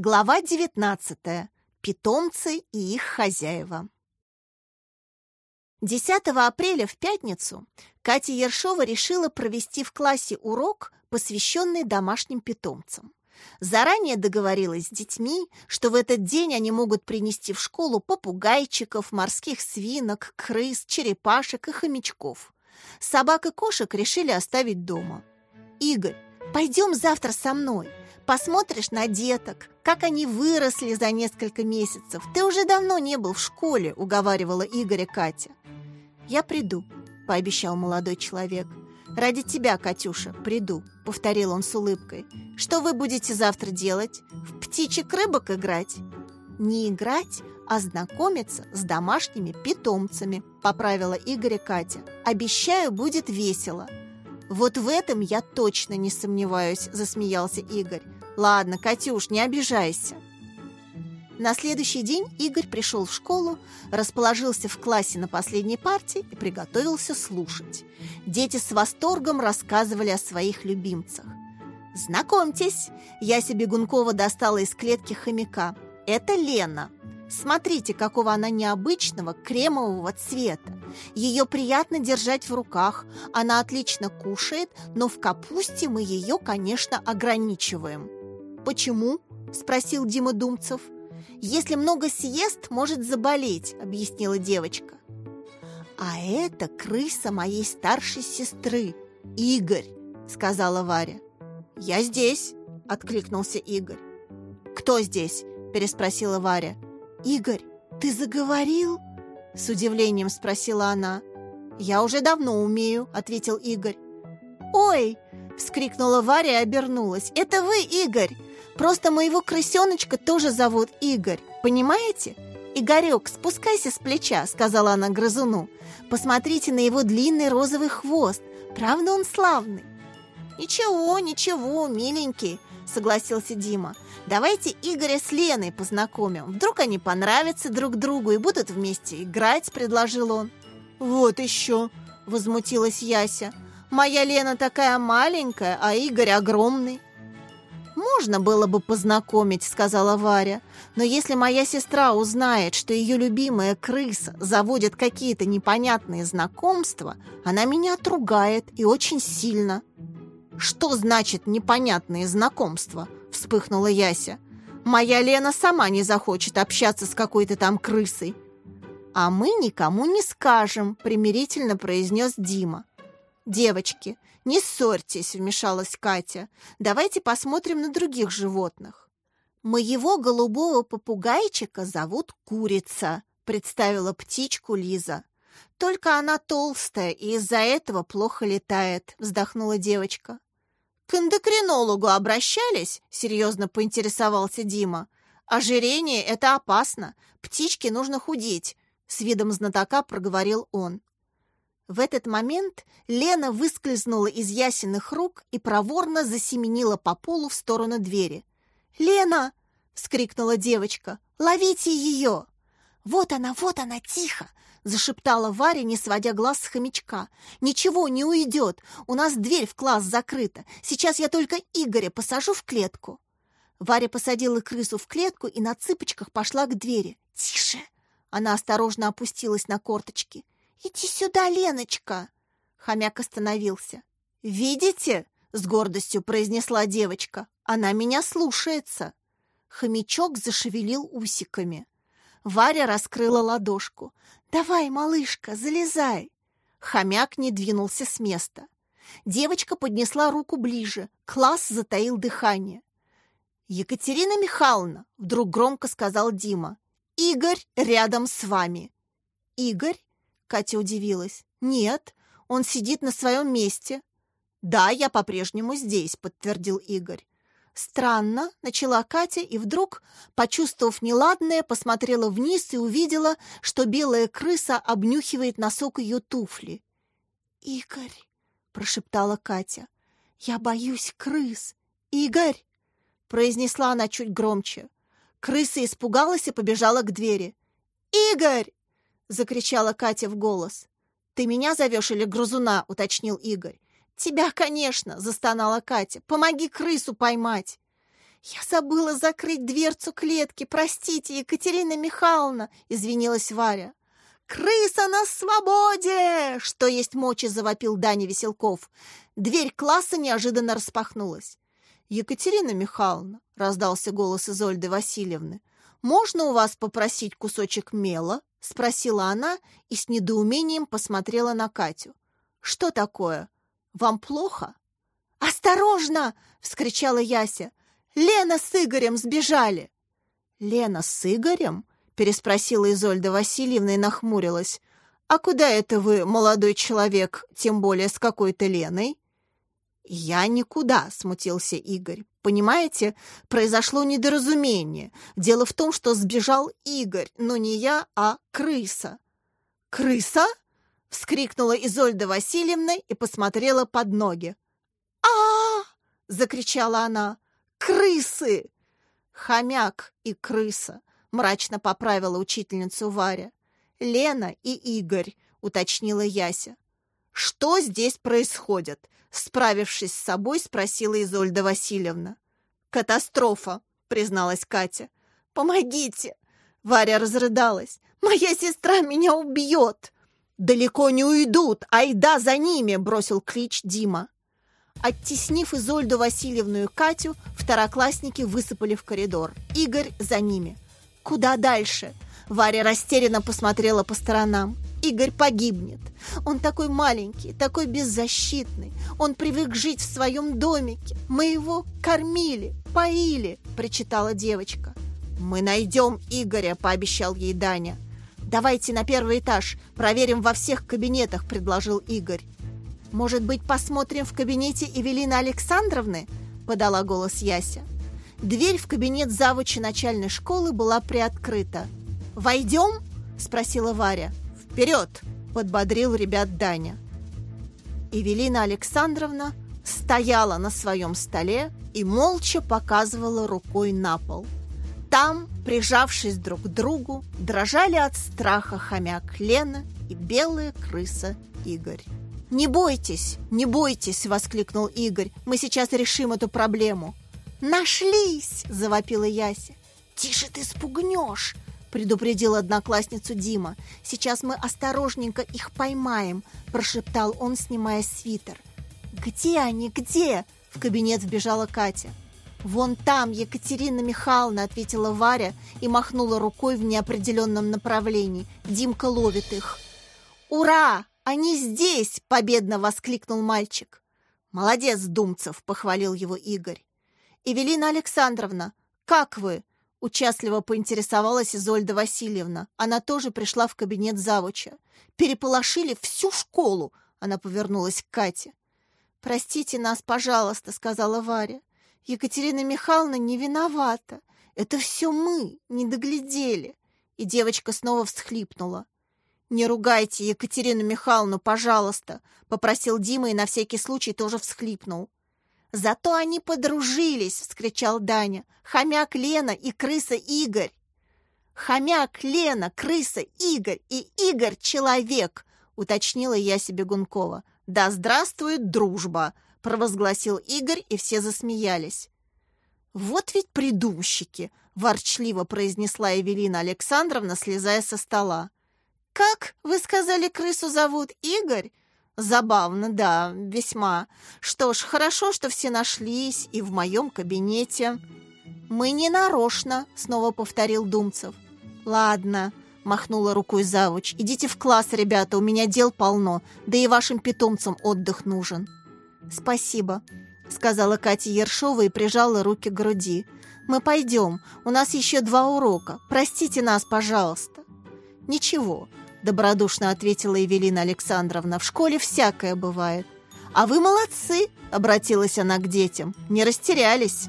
Глава 19. Питомцы и их хозяева. 10 апреля в пятницу Катя Ершова решила провести в классе урок, посвященный домашним питомцам. Заранее договорилась с детьми, что в этот день они могут принести в школу попугайчиков, морских свинок, крыс, черепашек и хомячков. Собак и кошек решили оставить дома. «Игорь, пойдем завтра со мной», посмотришь на деток, как они выросли за несколько месяцев. Ты уже давно не был в школе», — уговаривала Игоря Катя. «Я приду», — пообещал молодой человек. «Ради тебя, Катюша, приду», — повторил он с улыбкой. «Что вы будете завтра делать? В птичьих рыбок играть?» «Не играть, а знакомиться с домашними питомцами», — поправила Игоря Катя. «Обещаю, будет весело». «Вот в этом я точно не сомневаюсь», — засмеялся Игорь. Ладно, Катюш, не обижайся. На следующий день Игорь пришел в школу, расположился в классе на последней парте и приготовился слушать. Дети с восторгом рассказывали о своих любимцах. «Знакомьтесь, Яся Бегункова достала из клетки хомяка. Это Лена. Смотрите, какого она необычного кремового цвета. Ее приятно держать в руках, она отлично кушает, но в капусте мы ее, конечно, ограничиваем». «Почему?» – спросил Дима Думцев. «Если много съест, может заболеть», – объяснила девочка. «А это крыса моей старшей сестры, Игорь», – сказала Варя. «Я здесь», – откликнулся Игорь. «Кто здесь?» – переспросила Варя. «Игорь, ты заговорил?» – с удивлением спросила она. «Я уже давно умею», – ответил Игорь. «Ой!» – вскрикнула Варя и обернулась. «Это вы, Игорь! Просто моего крысеночка тоже зовут Игорь, понимаете? Игорек, спускайся с плеча», — сказала она грызуну. «Посмотрите на его длинный розовый хвост. Правда он славный?» «Ничего, ничего, миленький», — согласился Дима. «Давайте Игоря с Леной познакомим. Вдруг они понравятся друг другу и будут вместе играть», — предложил он. «Вот еще», — возмутилась Яся. «Моя Лена такая маленькая, а Игорь огромный». «Можно было бы познакомить», — сказала Варя. «Но если моя сестра узнает, что ее любимая крыса заводит какие-то непонятные знакомства, она меня отругает и очень сильно». «Что значит непонятные знакомства?» — вспыхнула Яся. «Моя Лена сама не захочет общаться с какой-то там крысой». «А мы никому не скажем», — примирительно произнес Дима. «Девочки, «Не ссорьтесь», — вмешалась Катя. «Давайте посмотрим на других животных». «Моего голубого попугайчика зовут Курица», — представила птичку Лиза. «Только она толстая и из-за этого плохо летает», — вздохнула девочка. «К эндокринологу обращались?» — серьезно поинтересовался Дима. «Ожирение — это опасно. Птичке нужно худеть», — с видом знатока проговорил он. В этот момент Лена выскользнула из ясенных рук и проворно засеменила по полу в сторону двери. «Лена!» — вскрикнула девочка. «Ловите ее!» «Вот она, вот она, тихо!» — зашептала Варя, не сводя глаз с хомячка. «Ничего, не уйдет. У нас дверь в класс закрыта. Сейчас я только Игоря посажу в клетку». Варя посадила крысу в клетку и на цыпочках пошла к двери. «Тише!» Она осторожно опустилась на корточки. «Иди сюда, Леночка!» Хомяк остановился. «Видите?» — с гордостью произнесла девочка. «Она меня слушается!» Хомячок зашевелил усиками. Варя раскрыла ладошку. «Давай, малышка, залезай!» Хомяк не двинулся с места. Девочка поднесла руку ближе. Класс затаил дыхание. «Екатерина Михайловна!» — вдруг громко сказал Дима. «Игорь рядом с вами!» «Игорь?» Катя удивилась. «Нет, он сидит на своем месте». «Да, я по-прежнему здесь», — подтвердил Игорь. «Странно», — начала Катя, и вдруг, почувствовав неладное, посмотрела вниз и увидела, что белая крыса обнюхивает носок ее туфли. «Игорь», — прошептала Катя, — «я боюсь крыс». «Игорь!» — произнесла она чуть громче. Крыса испугалась и побежала к двери. «Игорь!» — закричала Катя в голос. «Ты меня зовешь или грызуна?» — уточнил Игорь. «Тебя, конечно!» — застонала Катя. «Помоги крысу поймать!» «Я забыла закрыть дверцу клетки. Простите, Екатерина Михайловна!» — извинилась Варя. «Крыса на свободе!» — что есть мочи, завопил Даня Веселков. Дверь класса неожиданно распахнулась. «Екатерина Михайловна», — раздался голос Изольды Васильевны, «можно у вас попросить кусочек мела?» — спросила она и с недоумением посмотрела на Катю. «Что такое? Вам плохо?» «Осторожно!» — вскричала Яся. «Лена с Игорем сбежали!» «Лена с Игорем?» — переспросила Изольда Васильевна и нахмурилась. «А куда это вы, молодой человек, тем более с какой-то Леной?» «Я никуда», — смутился Игорь. «Понимаете, произошло недоразумение. Дело в том, что сбежал Игорь, но не я, а крыса». «Крыса?» — вскрикнула Изольда Васильевна и посмотрела под ноги. а, закричала она. «Крысы!» «Хомяк и крыса», — мрачно поправила учительницу Варя. «Лена и Игорь», — уточнила Яся. «Что здесь происходит?» Справившись с собой, спросила Изольда Васильевна. «Катастрофа», — призналась Катя. «Помогите!» Варя разрыдалась. «Моя сестра меня убьет!» «Далеко не уйдут! Айда за ними!» — бросил клич Дима. Оттеснив Изольду Васильевну и Катю, второклассники высыпали в коридор. Игорь за ними. «Куда дальше?» Варя растерянно посмотрела по сторонам. Игорь погибнет. Он такой маленький, такой беззащитный. Он привык жить в своем домике. Мы его кормили, поили, причитала девочка. Мы найдем Игоря, пообещал ей Даня. Давайте на первый этаж, проверим во всех кабинетах, предложил Игорь. Может быть, посмотрим в кабинете Эвелины Александровны? подала голос Яся. Дверь в кабинет завуча начальной школы была приоткрыта. «Войдем?» – спросила Варя. «Вперед!» – подбодрил ребят Даня. Эвелина Александровна стояла на своем столе и молча показывала рукой на пол. Там, прижавшись друг к другу, дрожали от страха хомяк Лена и белая крыса Игорь. «Не бойтесь, не бойтесь!» – воскликнул Игорь. «Мы сейчас решим эту проблему!» «Нашлись!» – завопила Яся. «Тише ты спугнешь!» — предупредил одноклассницу Дима. «Сейчас мы осторожненько их поймаем», — прошептал он, снимая свитер. «Где они? Где?» — в кабинет вбежала Катя. «Вон там, Екатерина Михайловна», — ответила Варя и махнула рукой в неопределенном направлении. Димка ловит их. «Ура! Они здесь!» — победно воскликнул мальчик. «Молодец, Думцев!» — похвалил его Игорь. «Эвелина Александровна, как вы?» Участливо поинтересовалась Изольда Васильевна. Она тоже пришла в кабинет завуча. «Переполошили всю школу!» Она повернулась к Кате. «Простите нас, пожалуйста», — сказала Варя. «Екатерина Михайловна не виновата. Это все мы, не доглядели». И девочка снова всхлипнула. «Не ругайте Екатерину Михайловну, пожалуйста», — попросил Дима и на всякий случай тоже всхлипнул. «Зато они подружились!» — вскричал Даня. «Хомяк Лена и крыса Игорь!» «Хомяк Лена, крыса Игорь и Игорь — человек!» — уточнила я себе Гункова. «Да здравствует дружба!» — провозгласил Игорь, и все засмеялись. «Вот ведь придумщики!» — ворчливо произнесла Эвелина Александровна, слезая со стола. «Как, вы сказали, крысу зовут Игорь?» Забавно, да, весьма. Что ж, хорошо, что все нашлись и в моем кабинете. Мы не нарочно, снова повторил Думцев. Ладно, махнула рукой завуч. Идите в класс, ребята, у меня дел полно, да и вашим питомцам отдых нужен. Спасибо, сказала Катя Ершова и прижала руки к груди. Мы пойдем, у нас еще два урока. Простите нас, пожалуйста. Ничего, — добродушно ответила Евелина Александровна. «В школе всякое бывает». «А вы молодцы!» — обратилась она к детям. «Не растерялись».